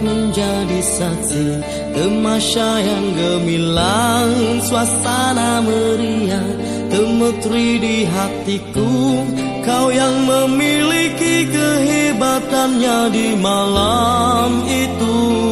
Menjadi saksi Temasya yang gemilang Suasana meriah Temetri di hatiku. Kau yang memiliki kehebatannya di malam itu.